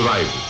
derived.